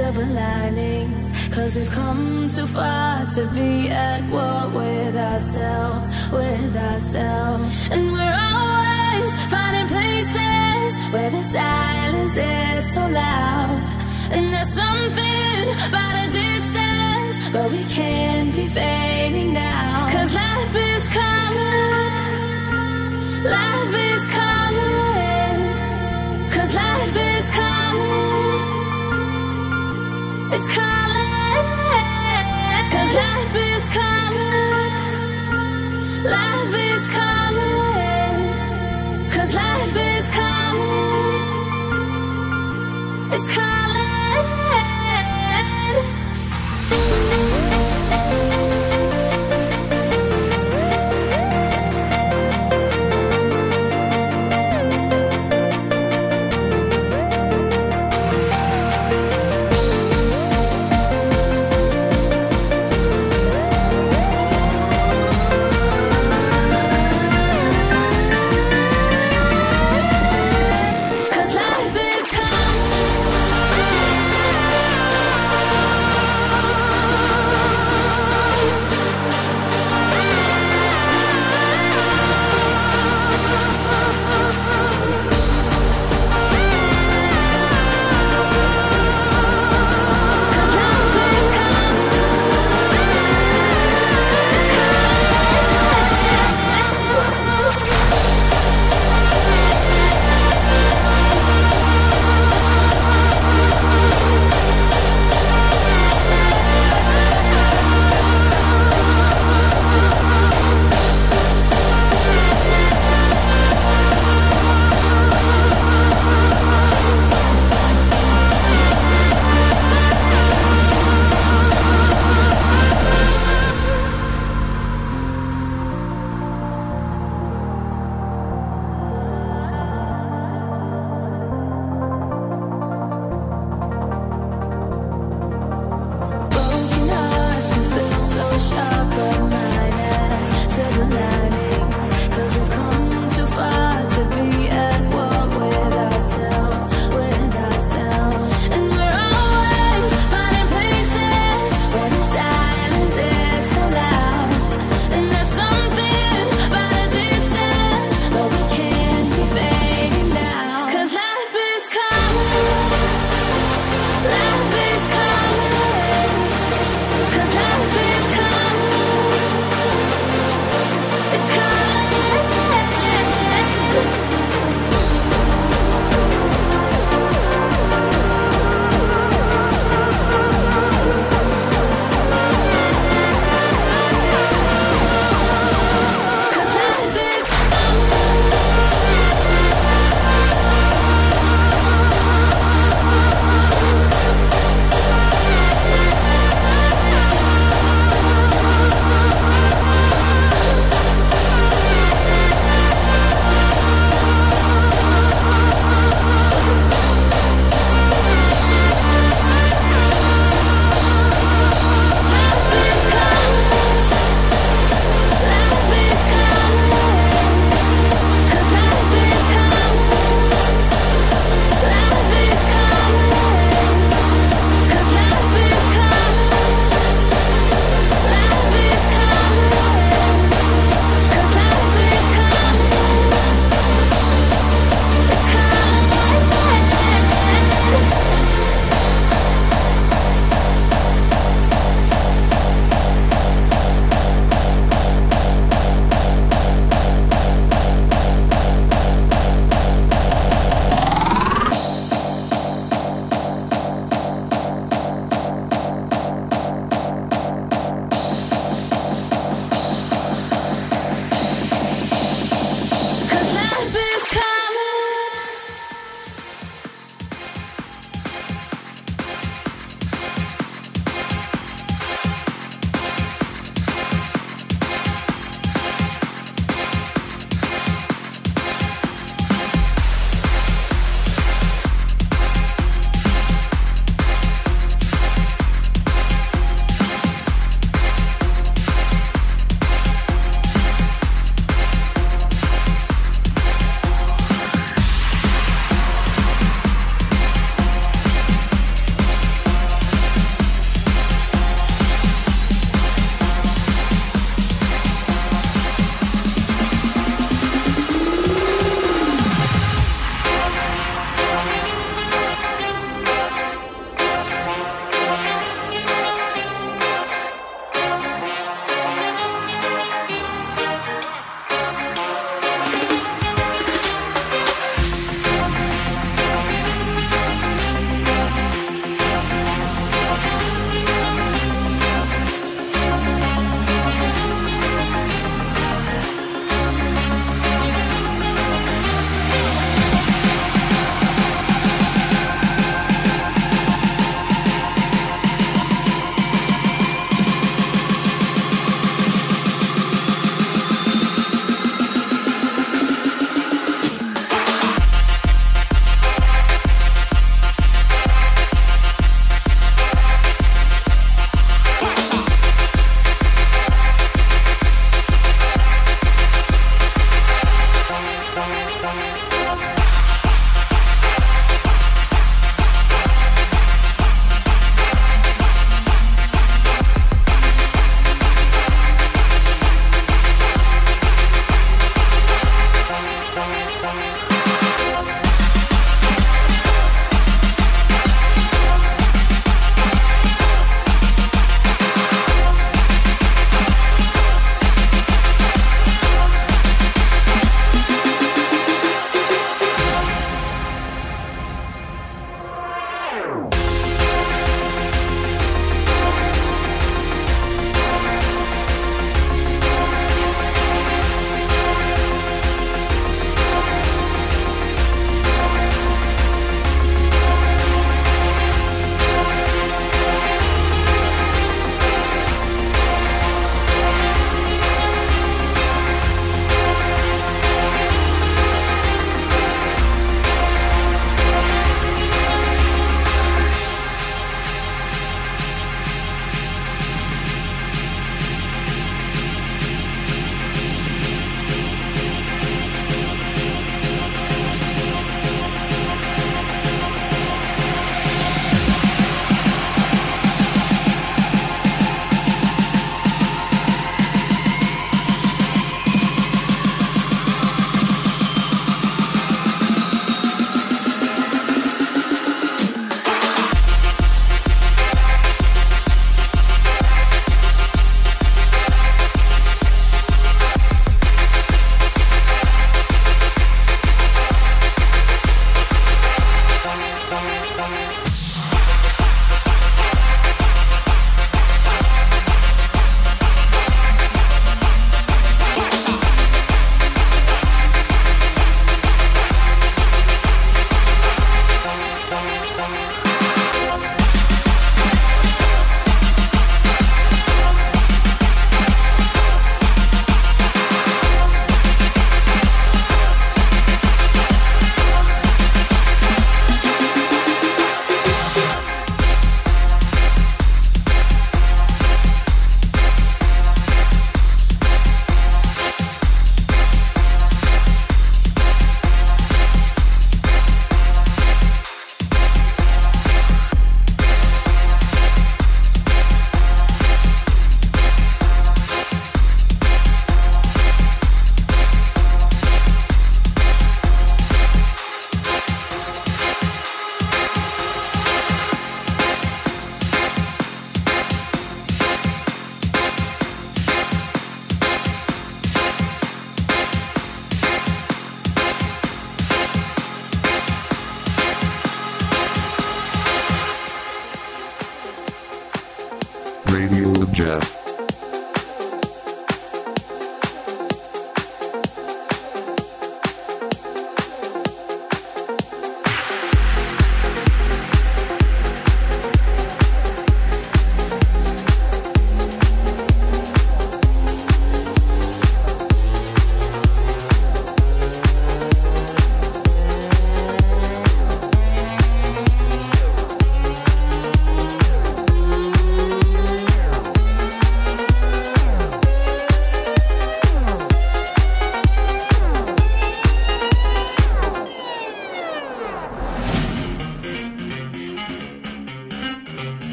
silver linings. Cause we've come too far to be at war with ourselves, with ourselves. And we're always finding places where the silence is so loud. And there's something about a distance, but we can't be fading now. Cause life is coming, life is coming. It's calling. Cause life is coming, life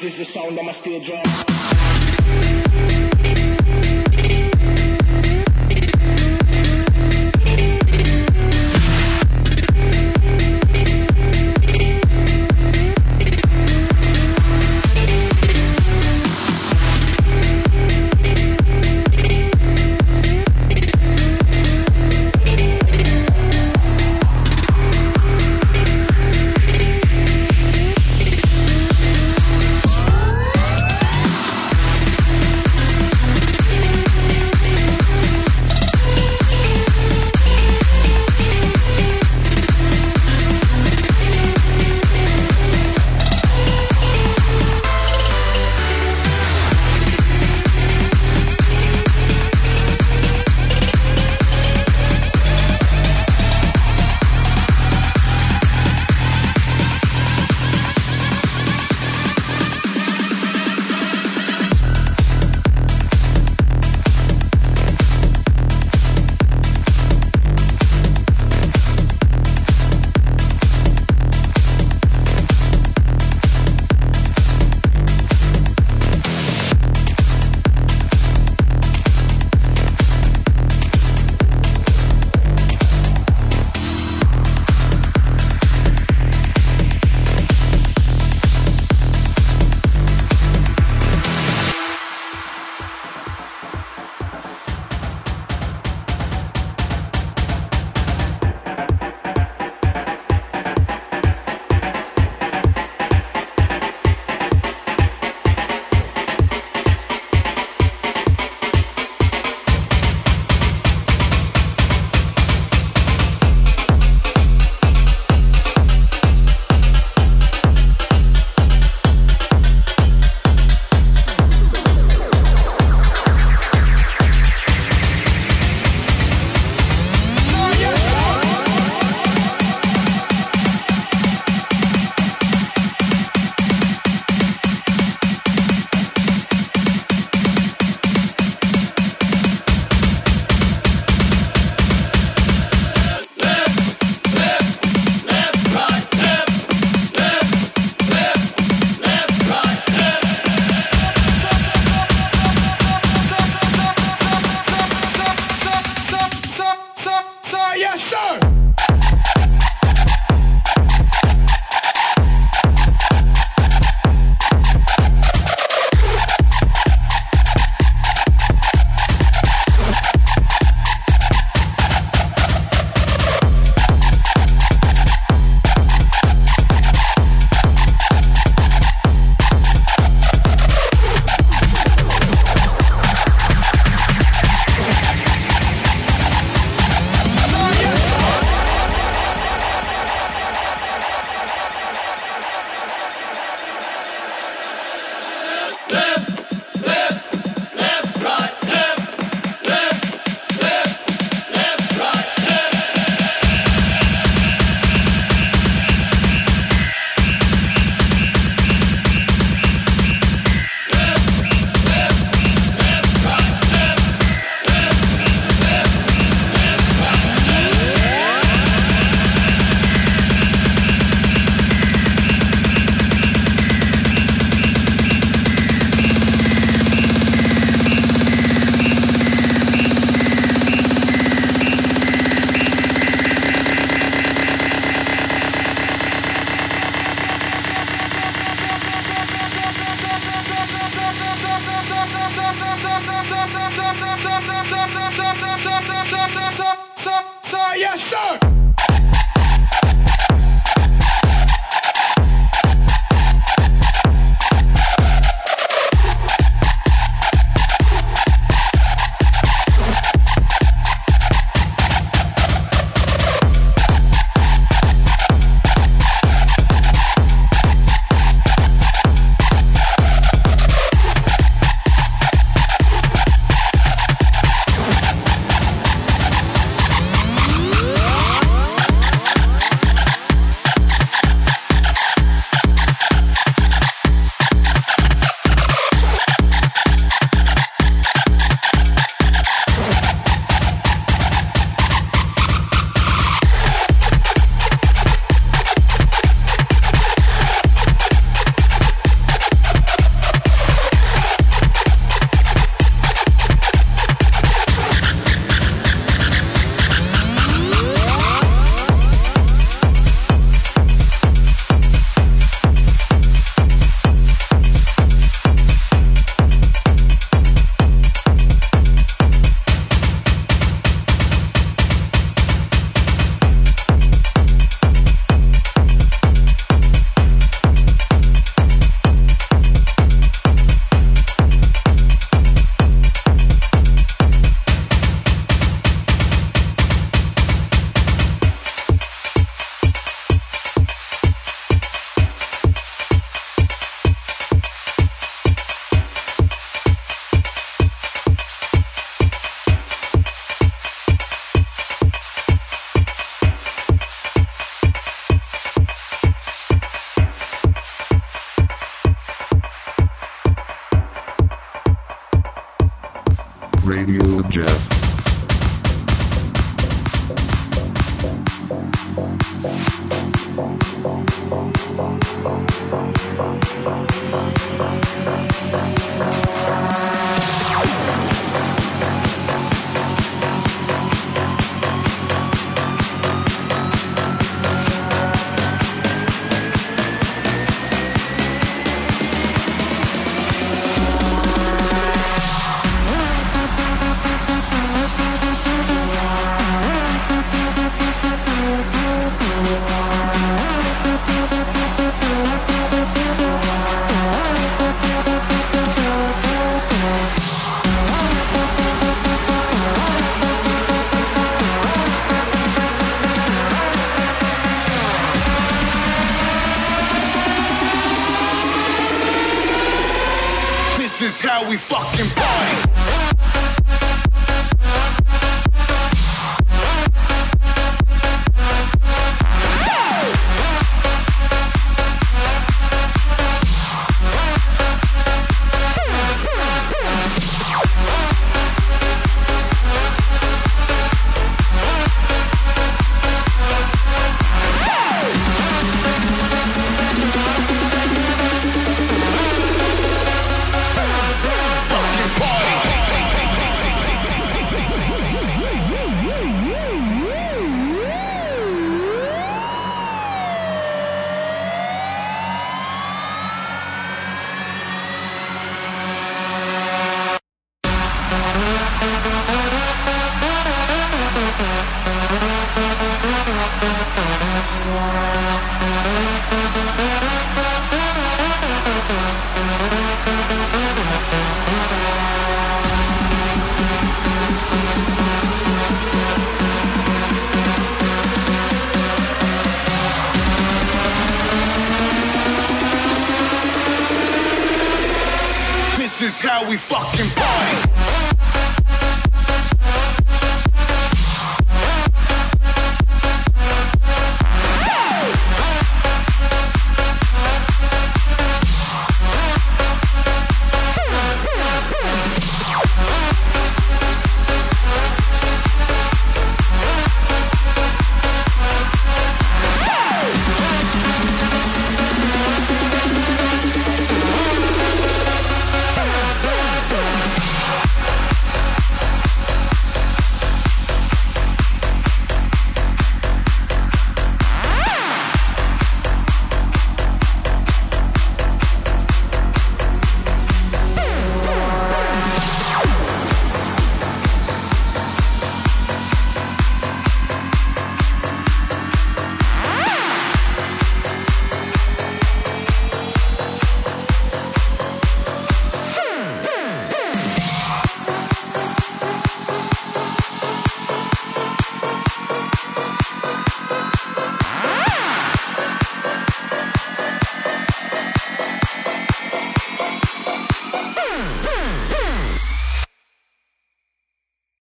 This is the sound of my steel drum.